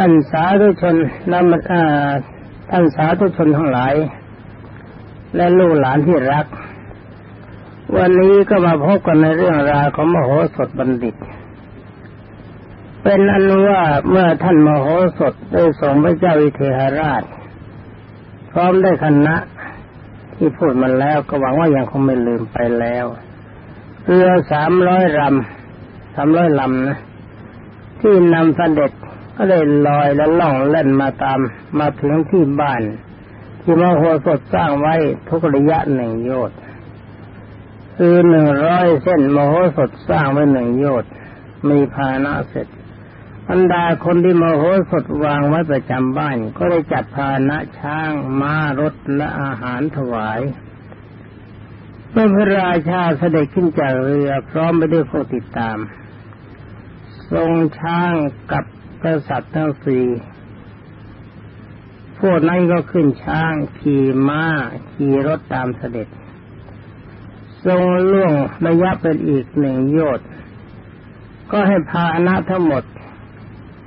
ท่านสาธุชนนำท่านสาธุชนทั้งหลาย และลูกหลานที่รัก วันนี้ก็มาพบกันในเรื่องราวของมโหสถบัณฑิต เป็นอันว่าเมื่อท่านมโหสถได้ส่งพระเจ้าวิเทหราช พร้อมได้คณะที่พูดมาแล้วก็หวังว่ายังคงไม่ลืมไปแล้วเรือสามร้อยลำสามร้อยลำนะที่นำเสด็จ ก็เลยลอยและล่องเล่นมาตามมาถึงที่บ้าน ที่มโหสถสร้างไว้ทุกระยะหนึ่งโยชน์คือหนึ่งร้อยเส้นมโหสถสร้างไว้หนึ่งโยชน์มีภาณะเสร็จบรรดาคนที่มโหสถวางไว้ประจำบ้าน ก็ได้จัดภาณะช้างม้ารถและอาหารถวายเมื่อพระราชาเสด็จขึ้นจากเรือพร้อมไปด้วยผู้ติดตาม ทรงช้างกับ กษัตริย์ทั้งสี่พวกนั้นก็ขึ้นช้างขี่ม้าขี่รถตามเสด็จ ทรงล่วงระยะเป็นอีกหนึ่งโยชน์ก็ให้พาหนะทั้งหมด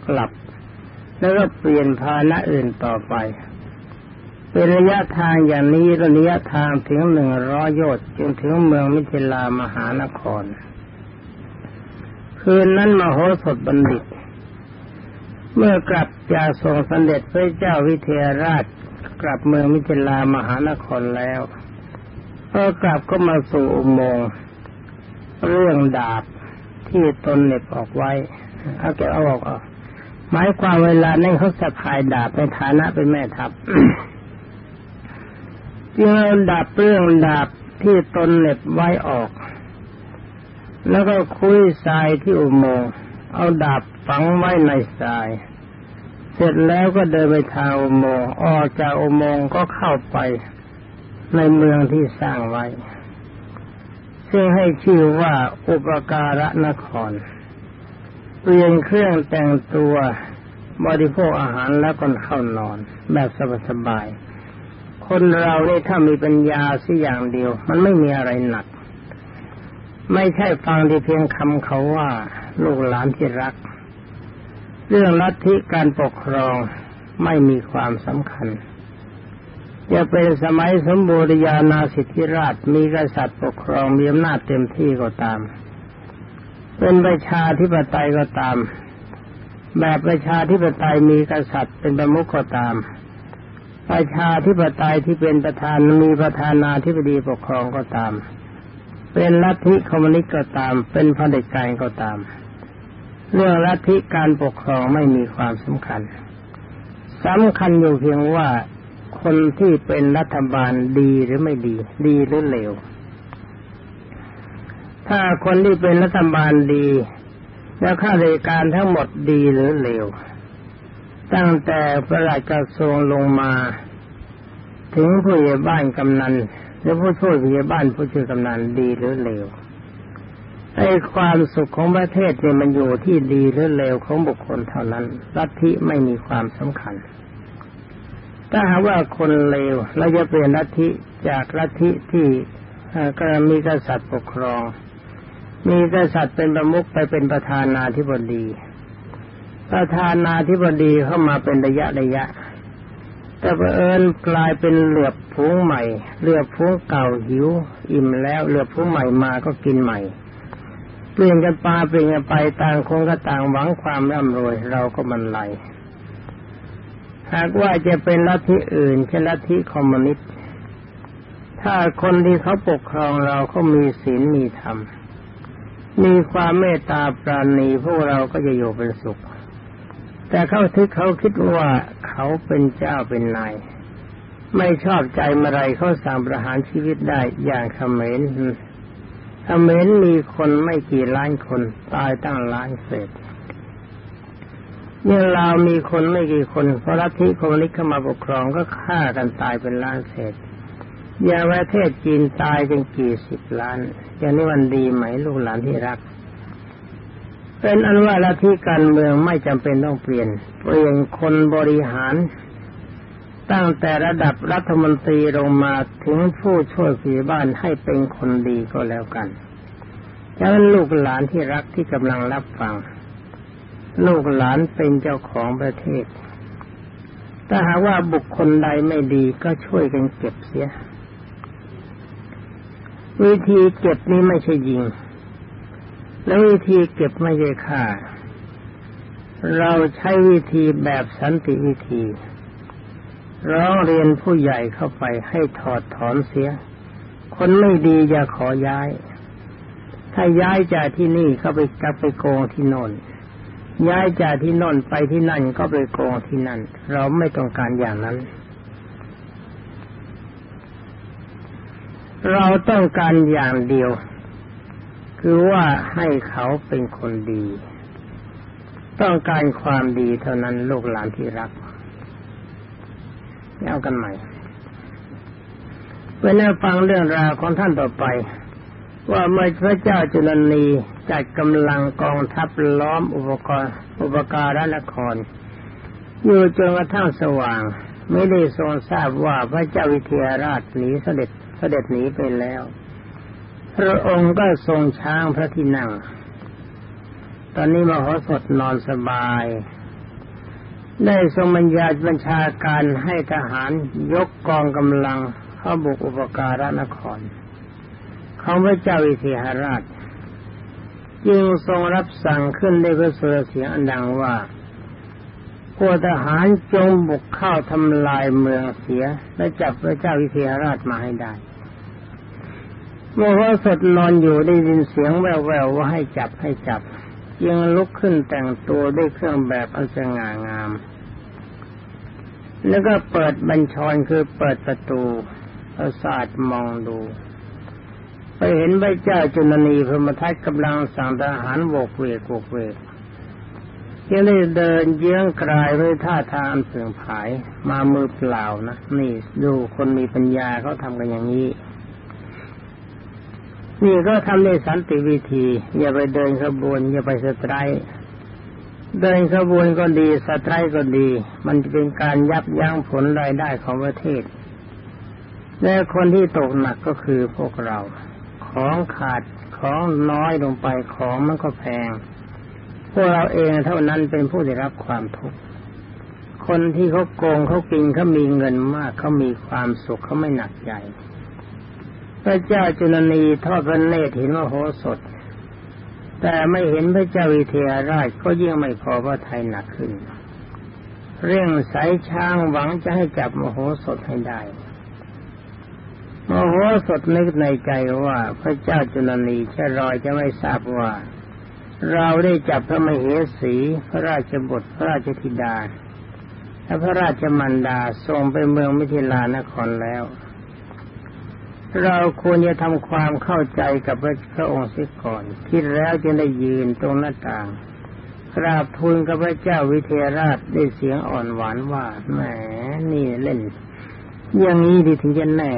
กลับ แล้วก็เปลี่ยนพาหนะอื่นต่อไป เป็นระยะทางอย่างนี้ระยะทางถึงหนึ่งร้อยโยชน์จนถึงเมืองมิถิลามหานคร คืนนั้นมโหสถบัณฑิต เมื่อกลับจากทรงสำเร็จพระเจ้าวิเทหราชกลับเมืองมิถิลามหานครแล้วพอกลับก็มาสู่อุโมงค์เรื่องดาบที่ตนเน็บออกไว้เอาแกเอาออกออกหมายความเวลานั้นเขาสะพายดาบในฐานะเป็นแม่ทัพจึงเอาดาบเรื่องดาบที่ตนเน็บไว้ออก แล้วก็คุยทรายที่อุโมงค์ เอาดาบฝังไว้ในทราย เสร็จแล้วก็เดินไปทางอุโมงค์ออกจากอุโมงค์ก็เข้าไปในเมืองที่สร้างไว้ ซึ่งให้ชื่อว่าอุปการะนคร เปลี่ยนเครื่องแต่งตัวบริโภคอาหารแล้วก็เข้านอน แบบสบายๆคนเราเนี่ยถ้ามีปัญญาสิอย่างเดียว มันไม่มีอะไรหนัก ไม่ใช่ฟังที่เพียงคำเขาว่า ลูกหลานที่รัก เรื่องลัทธิการปกครองไม่มีความสำคัญ จะเป็นสมัยสมบูรณานาสิทธิราชมีกษัตริย์ปกครองมีอำนาจเต็มที่ก็ตาม เป็นประชาธิปไตยก็ตาม แบบประชาธิปไตยมีกษัตริย์เป็นประมุขก็ตาม ประชาธิปไตยที่เป็นประธานมีประธานาธิบดีปกครองก็ตาม เป็นลัทธิคอมมิวนิสต์ก็ตาม เป็นพเด็จการก็ตาม เรื่องลัทธิการปกครองไม่มีความสำคัญสำคัญอยู่เพียงว่าคนที่เป็นรัฐบาลดีหรือไม่ดี ดีหรือเลว ถ้าคนที่เป็นรัฐบาลดี แล้วข้าราชการทั้งหมดดีหรือเลว ตั้งแต่ประหลัดกระทรวงลงมา ถึงผู้ใหญ่บ้านกำนันหรือผู้ช่วยผู้ใหญ่บ้านผู้ช่วยกำนันดีหรือเลว ไอ้ความสุขของประเทศเนี่ยมันอยู่ที่ดีหรือเลวของบุคคลเท่านั้น ลัทธิไม่มีความสำคัญ ถ้าหากว่าคนเลวเราจะเปลี่ยนลัทธิจากลัทธิที่ก็มีกษัตริย์ปกครอง มีกษัตริย์เป็นประมุขไปเป็นประธานาธิบดี ประธานาธิบดีเข้ามาเป็นระยะระยะ แต่บังเอิญกลายเป็นเหลือบพุงใหม่เหลือบพุงเก่าหิว อิ่มแล้วเหลือบพุงใหม่มาก็กินใหม่ เปลี่ยนกันปาเปลี่ยนกันไปต่างคนก็ต่างหวังความร่ำรวยเราก็มันไหลหากว่าจะเป็นลัทธิอื่นเช่นลัทธิคอมมิวนิสต์ถ้าคนที่เขาปกครองเราเขามีศีลมีธรรม มีความเมตตาปราณีพวกเราก็จะอยู่เป็นสุข แต่เขาที่เขาคิดว่าเขาเป็นเจ้าเป็นนายไม่ชอบใจเมื่อไรเขาสั่งประหารชีวิตได้อย่างเขมร เมรมีคนไม่กี่ล้านคนตายตั้งล้านเศษเนี่ยเรามีคนไม่กี่คนเพราะลัทธิคอมมิวนิสต์เข้ามาปกครองก็ฆ่ากันตายเป็นล้านเศษอย่าประเทศจีนตายกันกี่สิบล้านอย่างนี้วันดีไหมลูกหลานที่รัก เป็นอันว่าลัทธิการเมืองไม่จำเป็นต้องเปลี่ยน เปลี่ยนคนบริหาร ตั้งแต่ระดับรัฐมนตรีลงมาถึงผู้ช่วยผีบ้านให้เป็นคนดีก็แล้วกันฉะนั้นลูกหลานที่รักที่กำลังรับฟัง ลูกหลานเป็นเจ้าของประเทศ ถ้าหากว่าบุคคลใดไม่ดีก็ช่วยกันเก็บเสีย วิธีเก็บนี้ไม่ใช่ยิง แล้ววิธีเก็บไม่ใช่ฆ่า เราใช้วิธีแบบสันติวิธี ร้องเรียนผู้ใหญ่เข้าไปให้ถอดถอนเสีย คนไม่ดีอย่าขอย้าย ถ้าย้ายจากที่นี่เข้าไปกลับไปโกงที่โน่นย้ายจากที่น่นไปที่นั่นก็ไปโกงที่นั่น เราไม่ต้องการอย่างนั้น เราต้องการอย่างเดียว คือว่าให้เขาเป็นคนดี ต้องการความดีเท่านั้นลูกหลานที่รัก เอากันใหม่เมื่อฟังเรื่องราวของท่านต่อไป ว่าเมื่อพระเจ้าจุลนีจัดกำลังกองทัพล้อมอุปกรณ์อุปการะนคร อยู่จนกระทั่งสว่าง ไม่ได้ทรงทราบว่าพระเจ้าวิเทหราชหนีเสด็จเสด็จหนีไปแล้ว พระองค์ก็ทรงช้างพระที่นั่ง ตอนนี้มโหสถนอนสบาย ได้ทรงบัญญาบัญชาการให้ทหารยกกองกำลังเข้าบุกอุปการะนครของพระเจ้าวิเทหราชจึงทรงรับสั่งขึ้นได้พระสุรเสียงอันดังว่าพวกทหารจงบุกเข้าทำลายเมืองเสีย และจับพระเจ้าวิเทหราชมาให้ได้ เมื่อพระสดนอนอยู่ได้ยินเสียงแว่วๆว่าให้จับให้จับ จึงลุกขึ้นแต่งตัวด้วยเครื่องแบบอันสง่างาม แล้วก็เปิดบัญชรคือเปิดประตูประสาทมองดู ไปเห็นพระเจ้าจุลนีพรมทัตกำลังสั่งทหารโวกเวกโวกเวกยังได้เดินเยื้องกลายด้วยท่าทางเสื่อมผาย มามือเปล่านะ นี่ดูคนมีปัญญาเขาทำกันอย่างนี้ นี่ก็ทำในสันติวิธี อย่าไปเดินขบวน อย่าไป strike เดินขบวนก็ดี strike ก็ดี มันจะเป็นการยับยั้งผลรายได้ของประเทศ และคนที่ตกหนักก็คือพวกเรา ของขาดของน้อยลงไปของมันก็แพง พวกเราเองเท่านั้นเป็นผู้ได้รับความทุกข์คนที่เขาโกงเขากินเขามีเงินมากเขามีความสุขเขาไม่หนักใจ พระเจ้าจุลนีทอดพระเนตรเห็นว่าโหสดแต่ไม่เห็นพระเจ้าวิเทหราชก็ยิ่งไม่พอพระทัยหนักขึ้น เร่งสายช้างหวังจะให้จับมโหสถให้ได้มโหสถนึกในใจว่าพระเจ้าจุลนีชะรอยจะไม่ทราบว่า เราได้จับพระมเหสีพระราชบุตรพระราชธิดาและพระราชมันดาส่งไปเมืองมิถิลานครแล้ว เราควรจะทำความเข้าใจกับพระองค์เสียก่อนคิดแล้วจึงได้ยืนตรงหน้าต่างกราบทูลกับพระเจ้าวิเทหราชด้วยเสียงอ่อนหวานว่าแหมนี่เล่น อย่างนี้ดีถึงจะแน่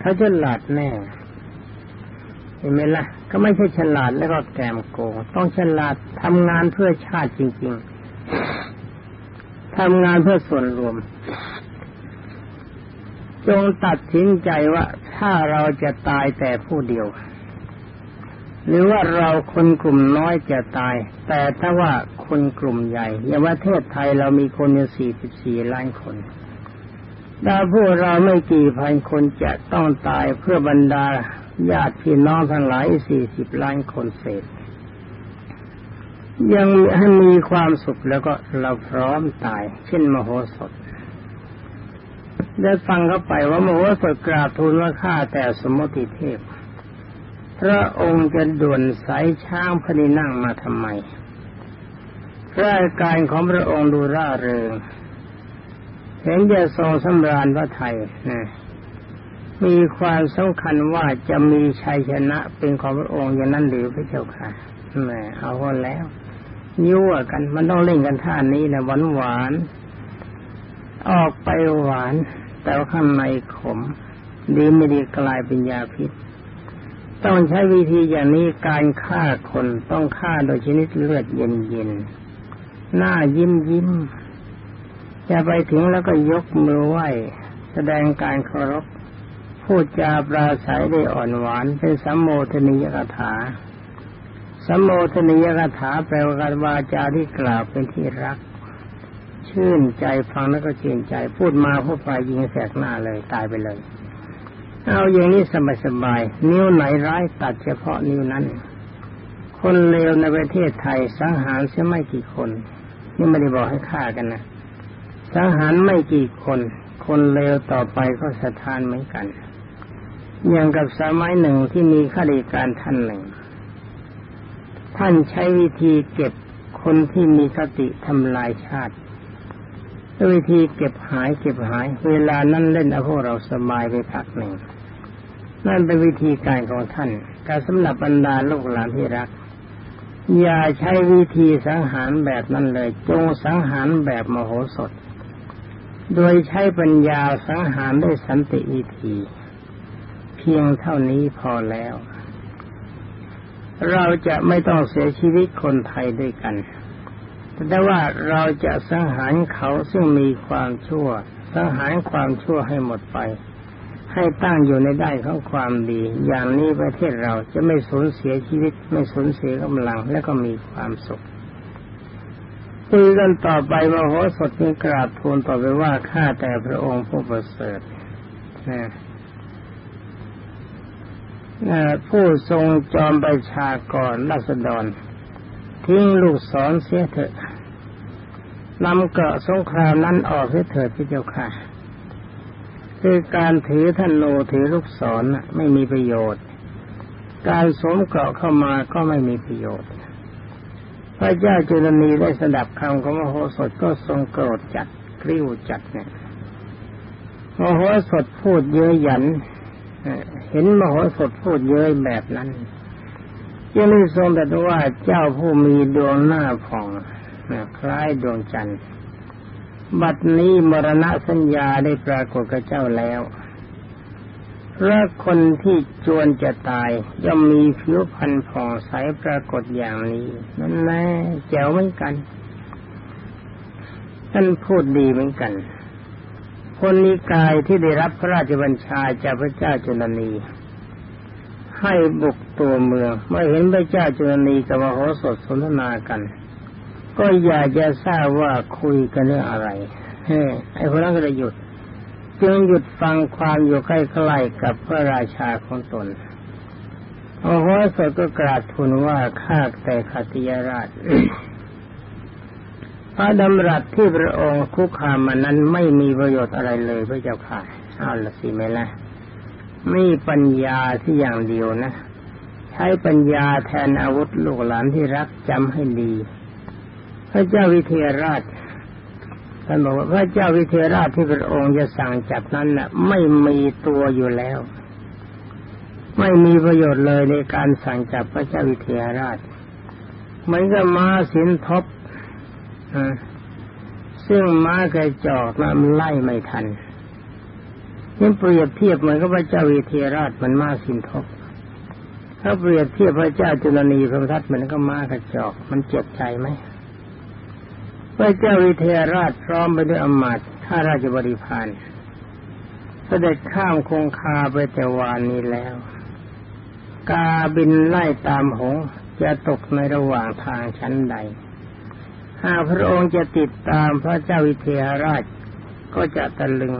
เขาฉลาดแน่เห็นไหมละ่ะ ก็ไม่ใช่ฉลาดแล้วก็แกมโกง ต้องฉลาดทำงานเพื่อชาติจริง ๆทำงานเพื่อส่วนรวม จงตัดสินใจว่าถ้าเราจะตายแต่ผู้เดียว หรือว่าเราคนกลุ่มน้อยจะตาย แต่ถ้าว่าคนกลุ่มใหญ่อย่างประเทศไทยเรามีคนอยู่สี่สิบสี่ล้านคนถ้าพวกเราไม่กี่พันคนจะต้องตายเพื่อบรรดาญาติพี่น้องทั้งหลายสี่สิบล้านคนเศษ ยังให้มีความสุขแล้วก็เราพร้อมตาย เช่นมโหสถ ได้ฟังเข้าไปว่ามโหสถกราบทูลว่าข้าแต่สมมติเทพ พระองค์จะด่วนสายช้างพนินั่งมาทำไมรายการของพระองค์ดูร่าเริงเห็นจะทรงสำราญพระไทยนะมีความสำคัญว่าจะมีชัยชนะเป็นของพระองค์อย่างนั้นหรือพระเจ้าค่ะแหมเอาคนแล้วยั่วกันมันต้องเล่นกันท่านี้นะหวานหวาน ออกไปหวาน แต่ว่าข้างในขมดีไม่ดีกลายเป็นยาพิษ ต้องใช้วิธีอย่างนี้การฆ่าคนต้องฆ่าโดยชนิดเลือดเย็นๆหน้ายิ้มยิ้มจะไปถึงแล้วก็ยกมือไหว้แสดงการเคารพพูดจาปราศัยได้อ่อนหวานเป็นสัมโมทนิยกถาสัมโภชนียกถาแปลว่าการวาจาที่กล่าวเป็นที่รัก ชื่นใจฟังแล้วก็เชื่นใจ พูดมาพูดไปยิงแสกหน้าเลยตายไปเลย เอาอย่างนี้สบายๆนิ้วไหนร้ายตัดเฉพาะนิ้วนั้น คนเลวในประเทศไทยสังหารเสียไม่กี่คน นี่ไม่ได้บอกให้ฆ่ากันนะสังหารไม่กี่คน คนเลวต่อไปก็สะทานเหมือนกันอย่างกับสมัยหนึ่งที่มีข้าราชการท่านหนึ่ง ท่านใช้วิธีเก็บคนที่มีคติทำลายชาติ วยวิธีเก็บหายเก็บหาย เวลานั้นเล่นเอาพวกเราสบายไปพักหนึ่งนั่นเป็นวิธีการของท่าน การสำหรับบรรดาลูกหลานที่รัก อย่าใช้วิธีสังหารแบบนั้นเลย จงสังหารแบบมโหสถ โดยใช้ปัญญาสังหารด้วยสันติวิธี เพียงเท่านี้พอแล้ว เราจะไม่ต้องเสียชีวิตคนไทยด้วยกัน แต่ว่าเราจะสังหารเขาซึ่งมีความชั่ว สังหารความชั่วให้หมดไป ให้ตั้งอยู่ในได้ของความดี อย่างนี้ประเทศเราจะไม่สูญเสียชีวิต ไม่สูญเสียกำลังและก็มีความสุขคุยกันต่อไปมโหสถจึงกราบทูลต่อไปว่าข้าแต่พระองค์ผู้ประเสริฐผู้ทรงจอมประชากรรัศดรทิ้งลูกศรเสียเถอะ นำเกาะสงครามนั้นออกเสียเถิดพี่เจ้าค่ะ คือการถือธนูถือลูกศรไม่มีประโยชน์ การสวมเกาะเข้ามาก็ไม่มีประโยชน์ พระเจ้าจุลนีได้สดับคำของมโหสถก็ทรงโกรธจัดกริ้วจัดเนี่ยมโหสถพูดเย้ยหยัน เห็นมโหสถพูดเย้ยแบบนั้นยังไม่ทรงแต่ว่าเจ้าผู้มีดวงหน้าผ่อง คล้ายดวงจันทร์ บัดนี้มรณะสัญญาได้ปรากฏกับเจ้าแล้วพราะคนที่จวนจะตายย่อมมีผิวพรรณผ่องใสปรากฏอย่างนี้ นั่นแน่แจ๋วเหมือนกันท่านพูดดีเหมือนกัน คนนิกายที่ได้รับพระราชบัญชาจากพระเจ้าจุลนี ให้บุกตัวเมืองเมื่อเห็นพระเจ้าจุลนีกับมโหสถสนทนากัน ก็อยากจะทราบว่าคุยกันเรื่องอะไรเฮ้ไอ้คนนั้นก็เลยหยุด จึงหยุดฟังความอยู่ใกล้ๆกับพระราชาของตนโอ้โหสดก็กราบทูลว่าข้าแต่ขติยราช พระดำรัสที่พระองค์คุกคามมานั้นไม่มีประโยชน์อะไรเลยพระเจ้าค่ะเอาละสิแม่ละไม่ปัญญาที่อย่างเดียวนะ ใช้ปัญญาแทนอาวุธลูกหลานที่รักจำให้ดี พระเจ้าวิเทหราชท่านบอกว่าพระเจ้าวิเทหราชที่พระองค์จะสั่งจับนั้นน่ะ ไม่มีตัวอยู่แล้ว ไม่มีประโยชน์เลยในการสั่งจับพระเจ้าวิเทหราชเหมือนกับม้าสินทบซึ่งม้ากระจอกนั้นไล่ไม่ทันนี่เปรียบเทียบเหมือนกับพระเจ้าวิเทหราชมันม้าสินทบถ้าเปรียบเทียบพระเจ้าจุลนีพระทัตเหมือนกับม้ากระจอก มันเจ็บใจไหม พระเจ้าวิเทหราชพร้อมไปด้วยอมาตย์ข้าราชบริพารเสด็จข้ามคงคาไปแต่วานนี้แล้ว กาบินไล่ตามหงจะตกในระหว่างทางชั้นใด หากพระองค์จะติดตามพระเจ้าวิเทหราชก็จะตะลึง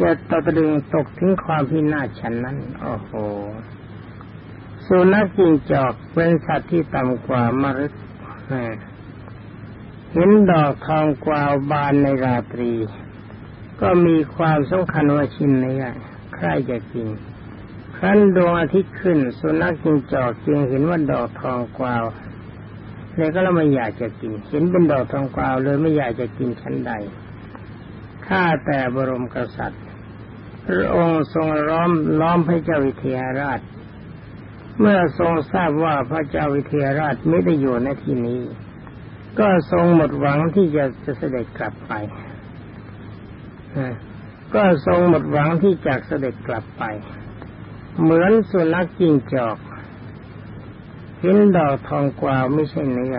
จะตะลึงตกถึงความพินาศฉันนั้น โอ้โห สุนัขจิงจอกเป็นสัตว์ที่ต่ำกว่ามรึก เห็นดอกทองกวาวบานในราตรี ก็มีความสำคัญว่าชิ้นนี้ใครจะกินครั้นดวงอาทิตย์ขึ้น สุนัขจิงจอกจึงเห็นว่าดอกทองกวาวเลยก็เราไม่อยากจะกิน เห็นเป็นดอกทองกวาวเลยไม่อยากจะกินชั้นใดข้าแต่บรมกษัตริย์ พระองค์ทรงล้อมล้อมพระเจ้าวิเทหราช เมื่อทรงทราบว่าพระเจ้าวิเทหราชไม่ได้อยู่ในที่นี้ ก็ทรงหมดหวังที่จะจะเสด็จกลับไปก็ทรงหมดหวังที่จะเสด็จกลับไป เหมือนสุนัขจิ้งจอกเห็นดอกทองกวาวไม่ใช่เนื้อ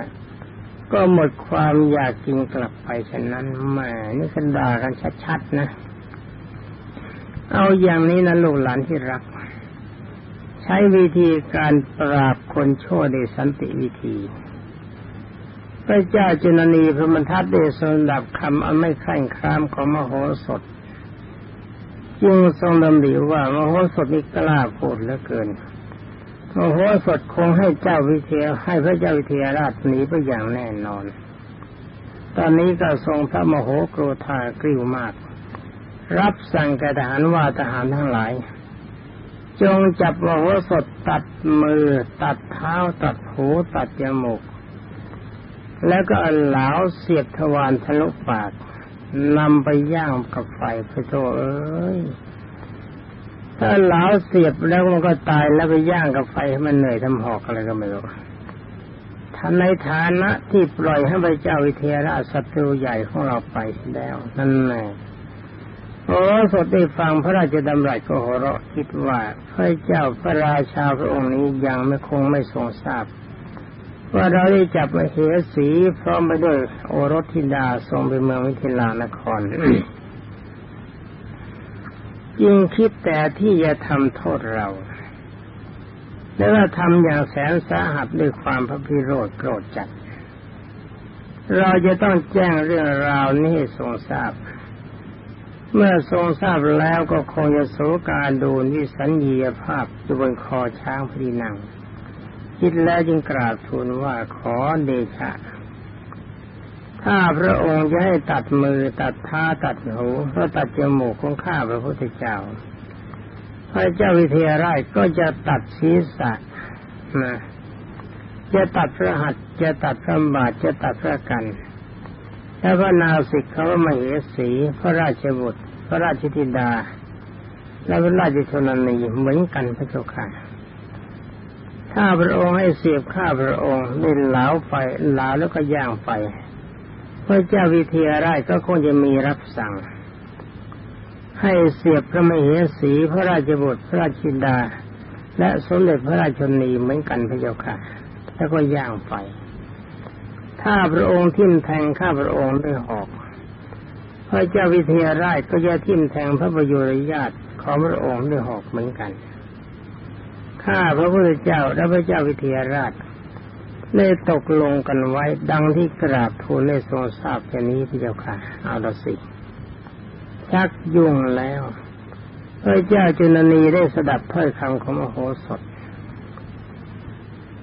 ก็หมดความอยากกินกลับไปฉะนั้นแหมนี่กันด่ากันชัดๆนะ เอาอย่างนี้นะลูกหลานที่รัก ใช้วิธีการปราบคนชั่วในสันติวิธี พระเจ้าจุนนีพระมทัตได้ทรงดับคำอันไม่ขั้นครามของมโหสถจึงทรงดำริว่ามโหสถนี้กล้าพูดเหลือเกินมโหสถคงให้เจ้าวิเทหให้พระเจ้าวิเทหราชหนีไปอย่างแน่นอน ตอนนี้ก็ทรงพระมโหโกรธากริ้วมาก รับสั่งก่ทหารว่าทหารทั้งหลาย จงจับมโหสถตัดมือ ตัดเท้าตัดหูตัดจมูก แล้วก็อันหลาวเสียบทวารทะลุปากนำไปย่างกับไฟพระโตเอ้ยถ้าเหลาเสียบแล้วมันก็ตายแล้วไปย่างกับไฟให้มันเหนื่อยทำหอกอะไรก็ไม่รู้ท่านในฐานะที่ปล่อยให้พระเจ้าวิเทหราชศัตรูใหญ่ของเราไปแล้วนั่นแหละโอ้สดได้ฟังพระราชดำรัสก็หัวเราะคิดว่าพระเจ้าพระราชาพระองค์นี้ยังไม่คงไม่ทรงทราบ ว่าเราได้จับมาเหสีพร้อมไปด้วยโอรสธิดาทรงไปเมืองวิเทลานครจึงคิดแต่ที่จะทำโทษเราแล้วก็ทำอย่างแสนสาหัสด้วยความพระพิโรธโกรธจัด เราจะต้องแจ้งเรื่องราวนี้ให้ทรงทราบ เมื่อทรงทราบแล้วก็คงจะโศการดูนิสัญญีภาพอยู่บนคอช้างพรีนัง คิดแล้วจึงกราบทูลว่าขอเดชะ ถ้าพระองค์จะให้ตัดมือตัดท้าตัดหูก็ตัดจมูกของข้าพระพุทธเจ้า พระเจ้าวิเทหราชก็จะตัดศีรษะนะจะตัดพระหัตจะตัดพระบาทจะตัดพระกันแล้วก็นาสิกเขามาเหสีพระราชบุตร พระราชธิดา และพระราชชนนีเหมือนกันพระเจ้าค่ะ ถ้าพระองค์ให้เสียบข้าพระองค์เล่นเหลาไฟเหลาแล้วก็ย่างไฟพระเจ้าวิเทหราชก็คงจะมีรับสั่ง ให้เสียบพระมเหสีพระราชบุตรพระราชิดา และสมเด็จพระราชนีเหมือนกันพระเจ้าค่ะ แล้วก็ย่างไฟ ถ้าพระองค์ทิ่มแทงข้าพระองค์ด้วยหอก พระเจ้าวิเทหราชก็จะทิ่มแทงพระประยุรญาติของพระองค์ด้วยหอกเหมือนกัน ข้าพระพุทธเจ้าและพระเจ้าวิเทหราชได้ตกลงกันไว้ ดังที่กราบทูลในทรงทราบแค่นี้พี่เจ้าค่ะเอาละสิชักยุ่งแล้วพระเจ้าจุลนีได้สดับถ้อยคำของมโหสถ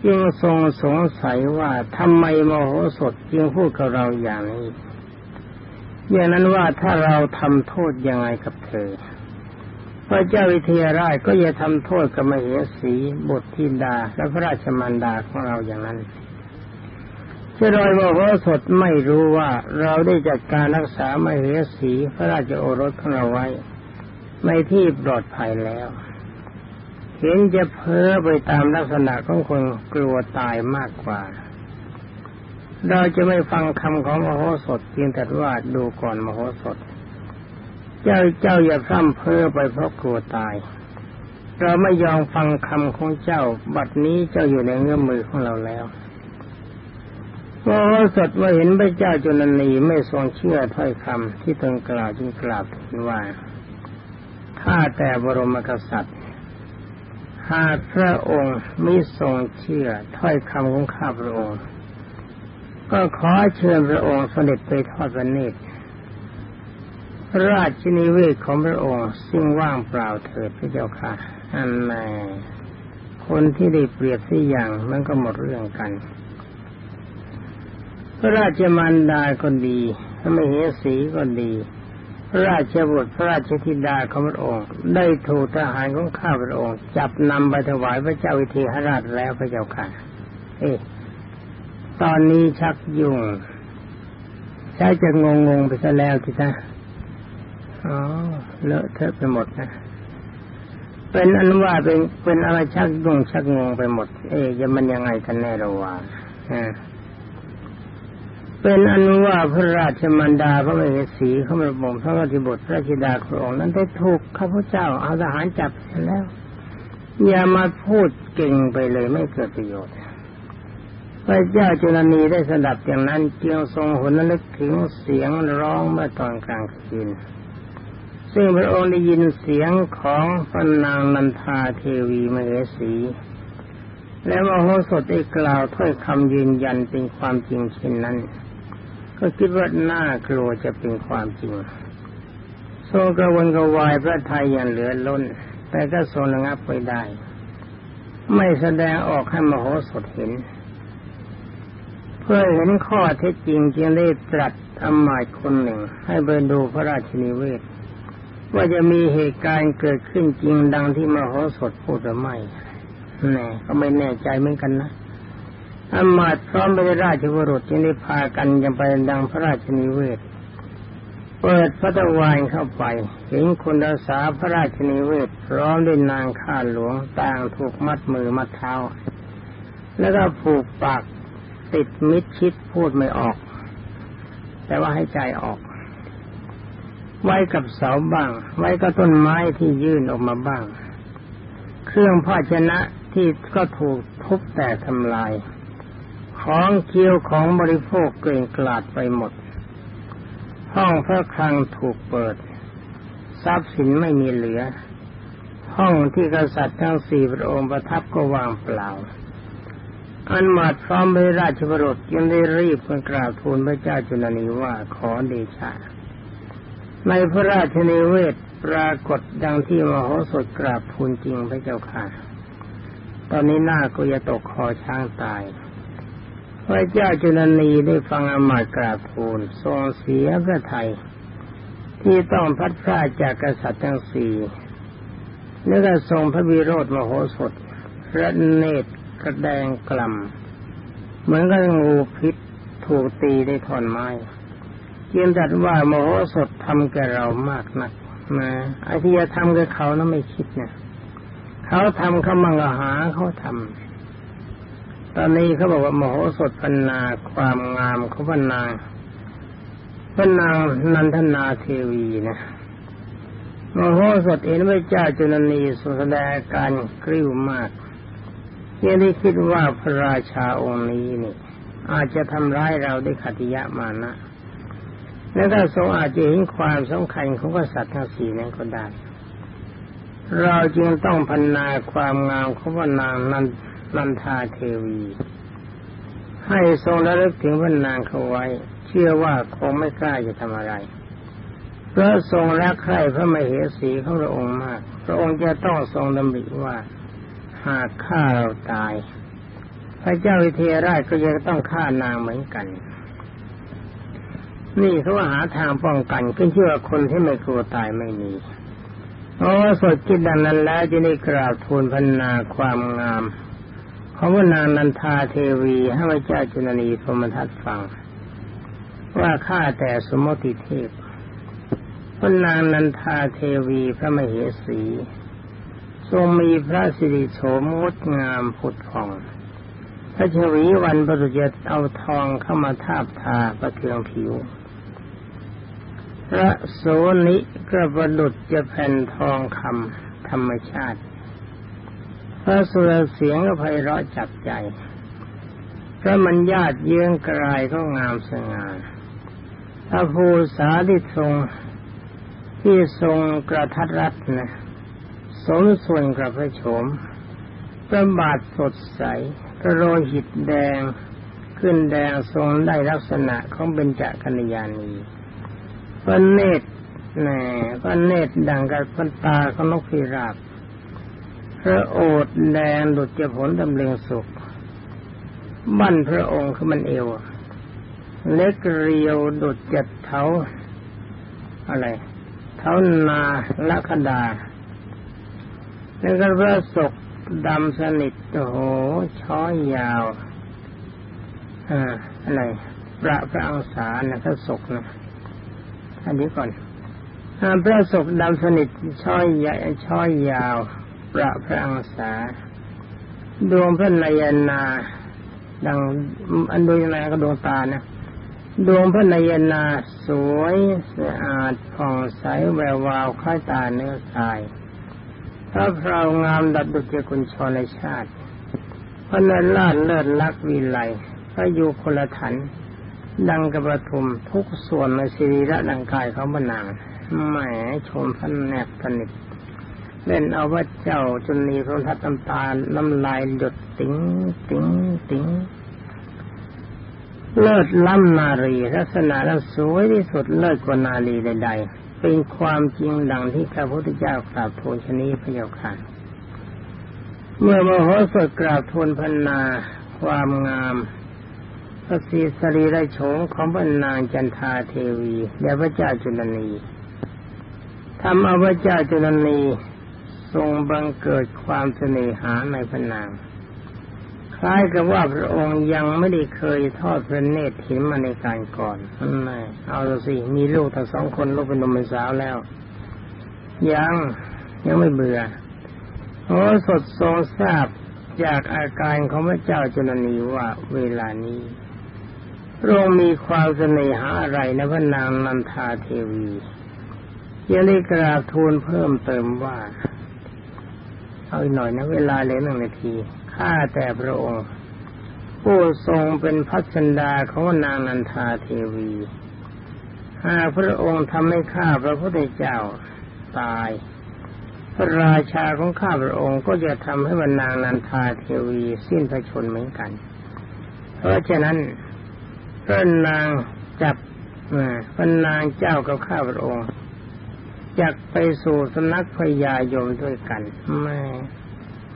จึงทรงสงสัยว่าทำไมมโหสถจึงพูดกับเราอย่างนี้ อย่างนั้นว่าถ้าเราทำโทษยังไงกับเธอ พระเจ้าวิเทหราชก็จะทำโทษกับมเหสีบทธิดา และพระราชมารดาของเราอย่างนั้นจะรอยว่าสดไม่รู้ว่าเราได้จัดการรักษามเหสีพระราชโอรสของเราไว้ ในที่ปลอดภัยแล้ว เห็นจะเพ้อไปตามลักษณะของคนกลัวตายมากกว่า เราจะไม่ฟังคำของมโหสถเพียงแต่ว่าดูก่อนมโหสถ เจ้าเจ้าอย่าพร่ำเพ้อไปเพราะกลัวตาย เราไม่ยอมฟังคำของเจ้า บัดนี้เจ้าอยู่ในเงื้อมือของเราแล้วพระโอสถว่าเห็นพระเจ้าจุลนีไม่ทรงเชื่อถ้อยคำที่ตนกล่าวจึงกล่าวว่าถ้าแต่บรมกษัตริย์ หากพระองค์ไม่ทรงเชื่อถ้อยคำของข้าพระองค์ ก็ขอเชิญพระองค์เสด็จไปทอดพระเนตร ราชนิเวศของพระองค์ซึ่งว่างเปล่าเถิดพระเจ้าค่ะอันแน่คนที่ได้เปรียบที่อย่างมันก็หมดเรื่องกัน พระราชมารดาก็ดีพระมเหสีก็ดี พระราชบุตรพระราชธิดาของพระองค์ ได้ถูกทหารของข้าพระองค์ จับนำไปถวายพระเจ้าวิเทหราชแล้วพระเจ้าค่ะ เอ๊ตอนนี้ชักยุ่งใช้จะงงงไปซะแล้วทีนะ อ๋อเลอะเทอะไปหมดนะเป็นอันว่าเป็นเป็นอะไรชักยุ่งชักงงไปหมด เอ๊ะจะมันยังไงกันแน่ระว่าเป็นอนุว่าพระราชมันดาพระมเหสีเขามาบ่มพระราชบุตรพระธิดาขององนั้นได้ถูกข้าพเจ้าเอาทหารจับแล้ว อย่ามาพูดเก่งไปเลยไม่เกิดประโยชน์พระเจ้าจุลนีได้สดับอย่างนั้นจึงทรงหุนนึกถึงเสียงร้องเมื่อตอนกลางคืน ซึ่งพระองค์ได้ยินเสียงของพระนางนันทาเทวีมเหสี แล้วมโหสถได้กล่าวถ้อยคำยืนยันเป็นความจริงเช่นนั้น ก็คิดว่าน่ากลัวจะเป็นความจริงทรงกระวนกระวายพระทัยอย่างเหลือล้น แต่ก็ทรงระงับไว้ได้ ไม่แสดงออกให้มโหสถเห็น เพื่อเห็นข้อเท็จจริงจึงได้ตรัสอำมาตย์คนหนึ่ง ให้ไปดูพระราชนิเวศ ว่าจะมีเหตุการณ์เกิดขึ้นจริงดังที่มโหสถพูดหรือไม่แน่ก็ไม่แน่ใจเหมือนกันนะอำมาตย์พร้อมไปด้วยราชบุรุษจึงได้พากันยังไปดังพระราชนิเวศ เปิดพระตะวันเข้าไป เห็นคนรักษาพระราชนิเวศ พร้อมด้วยนางข้าหลวงต่างถูกมัดมือมัดเท้า แล้วก็ผูกปากติดมิดชิดพูดไม่ออก แต่ว่าให้ใจออก ไว้กับเสาบ้าง ไว้กับต้นไม้ที่ยื่นออกมาบ้าง เครื่องภาชนะที่ก็ถูกทุบแต่ทำลาย ของเคี้ยวของบริโภคเกลื่อนกลาดไปหมด ห้องพระคลังถูกเปิด ทรัพย์สินไม่มีเหลือ ห้องที่กษัตริย์ทั้งสี่พระองค์ประทับก็วางเปล่า อันมาดพร้อมไปราชบรดยังได้รีบกราบทูลพระเจ้าจุลนีว่าขอเดชะ ในพระราชนิเวศปรากฏดังที่มโหสถกราบทูลจริงพระเจ้าค่ะ ตอนนี้หน้าก็จะตกคอช้างตายพระเจ้าจุลนีได้ฟังอมาตกราบทูลทรงเสียพระไทย ที่ต้องพัดพลาดจากกษัตริย์ทั้งสี่แล้วก็ทรงพระวิโรธมโหสถระเนตรกระแดงกล่ำเหมือนกับงูพิษถูกตีได้ท่อนไม้ เกียนจัดว่าโมโหสถทำแกเรามากนักนะไอ้ที่จะทำกับเขานั้นไม่คิดเนี่ยเขาทำเขามังหาเขาทำตอนนี้เขาบอกว่าโมโหสถพันนาความงามเของพันนาพันนางนันทนาเทวีนะมโหสถเอ็นพระเจ้าจุลนีสแสดงการกริ้วมากยังได้คิดว่าพระราชาองค์นี้นี่ อาจจะทำร้ายเราด้วยขัติยะมานะ และถ้าทรงอาจจะเห็นความสำคัญของกษัตริย์ทั้งสี่นั้นก็ได้ เราจึงต้องพันนาความงามของพระนางนันนันทาเทวี ให้ทรงระลึกถึงพระนางเขาไว้ เชื่อว่าคงไม่กล้าจะทำอะไรเพราะทรงรักใคร่พระมเหสีของพระองค์มาก พระองค์จะต้องทรงดำริว่า หากฆ่าเราตาย พระเจ้าวิเทหราชก็จะต้องฆ่านางเหมือนกัน นี่เขาหาทางป้องกันขึ้นเชื่อคนที่ไม่กลัวตายไม่มีเพราะว่าสดจิตดังนั้นแล้วจะได้กราบทูลพันนาความงามของนางนันทาเทวีให้พระเจ้าจุลนีพรมทัตฟัง ว่าข้าแต่สมมติเทพพระนางนันทาเทวีพระมเหสี ทรงมีพระสิริโฉมงดงามผุดผ่อง พระชวีวันประดุจเอาทองเข้ามาทาบทาประเทืองผิว พระโสนิกระประดุจจะแผ่นทองคำธรรมชาติ พระสุรเสียงก็ไพเราะจับใจ พระมันญาติเยื้องกลายก็งามสง่าพระภูษาที่ทรงที่ทรงกระทัดรัดนะสมส่วนกับพระโฉมพระบาทสดใสพระโลหิตแดงขึ้นแดงทรงได้ลักษณะของเบญจกัญญาณี พระเนตรแหน่พระเนตรดังกับพระตาของนกพิราบพระโอษแดงดุจจะผลดำเรืองสุข บั้นพระองค์คือมันเอว เล็กเรียวดุจจะเท้าอะไร เท้านาละคดา แล้วก็พระศกดำสนิทโอ้โหช้อยยาว อ่าอะไรพระพระอังสานะพระศกนะ อันนี้ก่อนพระศกดำสนิทช้อยใหญ่ช้อยยาว ประพระอังสา ดวงพระนายนา ดังอันดูยังไงก็ดวงตานะดวงพระนายนาสวยสะอาดผ่องใสแวววาวคล้ายตาเนื้อทรายพระพราวงามดัดดุจกุญชรในชาติ พระนันลาดเลิศลักวิไลพระยุคลถัน ดังกระประทุมทุกส่วนในสิริระดังกายเของพระนางแหมชมพันแนบสนิทเล่นเอาว่าเจ้าจนนีพระทัดน้ำตาน้ำลายหยดติ๋งติ๋งติ๋งเลิศล้ำนารีลักษณะแล้วสวยที่สุดเลิศกว่านารีใดๆ เป็นความจริงดังที่พระพุทธเจ้ากราบทูลชนีพระเยาค่ะเมื่อมโหสถกราบทูลพันนาความงาม ระศรีสรีระโฉงของพระนางจันทาเทวีและพระเจ้าจุลนีทำเอาพระเจ้าจุลนีทรงบังเกิดความเสน่หาในพระนาง คล้ายกับว่าพระองค์ยังไม่ได้เคยทอดพระเนตรเห็นมาในการก่อนนั่เอาสิมีลูกทั้งสองคนลูกเป็นหนุ่มเป็นสาวแล้ว ยังยังไม่เบื่อโอ้สดทรงทราบจากอาการของพระเจ้าจุลนีว่าเวลานี้ พระองค์มีความเสน่หาอะไรนะพระนางนันทาเทวียังได้กราบทูลเพิ่มเติมว่า เอาหน่อยนะเวลาเหลือหนึ่งนาที ข้าแต่พระองค์ ผู้ทรงเป็นพัชนดาของนางนันทาเทวีหากพระองค์ทำให้ข้าพระพุทธเจ้าตายพระราชาของข้าพระองค์ก็จะทำให้บรรนางนันทาเทวีสิ้นพระชนเหมือนกัน เพราะฉะนั้น พระนางจับพระนางเจ้ากับข้าพระองค์อยากไปสู่สนักพญายมด้วยกันไม่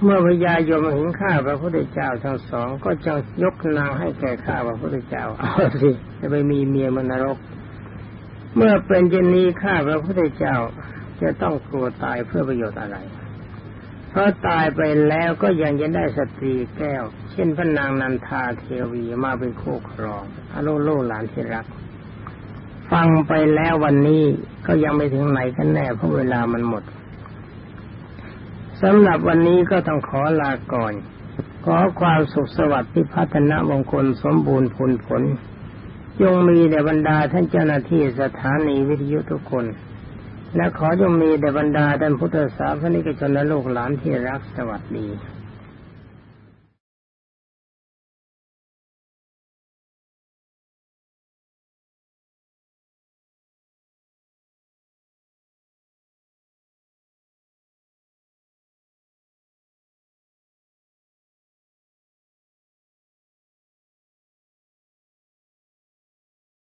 เมื่อพญายมเห็นข้าพระพุทธเจ้าทั้งสอง ก็จะยกนางให้แก่ข้าพระพุทธเจ้าเอาสิจะไปมีเมียมนรก เมื่อเป็นเช่นนี้ข้าพระพุทธเจ้าจะต้องกลัวตายเพื่อประโยชน์อะไร พราะตายไปแล้วก็ยังจะได้สตรีแก้ว เช่นพระนางนันทาเทวีมาเป็นคู่ครองอโลโลหลานที่รัก ฟังไปแล้ววันนี้ก็ยังไม่ถึงไหนกันแน่เพราะเวลามันหมดสำหรับวันนี้ก็ต้องขอลาก่อน ขอความสุขสวัสดิ์ที่พัฒนามงคลสมบูรณ์ผลผลจงมีแด่บรรดาท่านเจ้าหน้าที่สถานีวิทยุทุกคน และขอจงมีแด่บรรดาท่านพุทธศาสนิกชนและลูกหลานที่รักสวัสดี